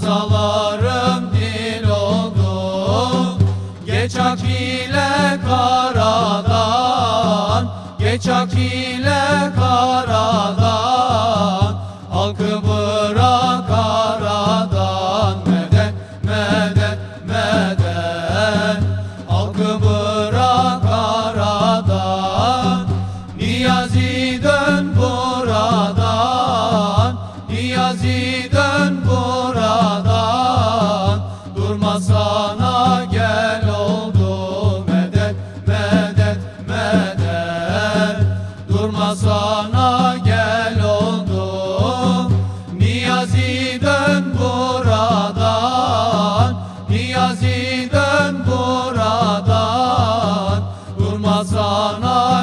Kazalarım dil oldu. Geç ak ile karadan Geç ak ile karadan. Halkı bırak aradan Medet, medet, medet Halkı bırak aradan Niyazi dön buradan. Niyazi dön buradan. Ramazan'a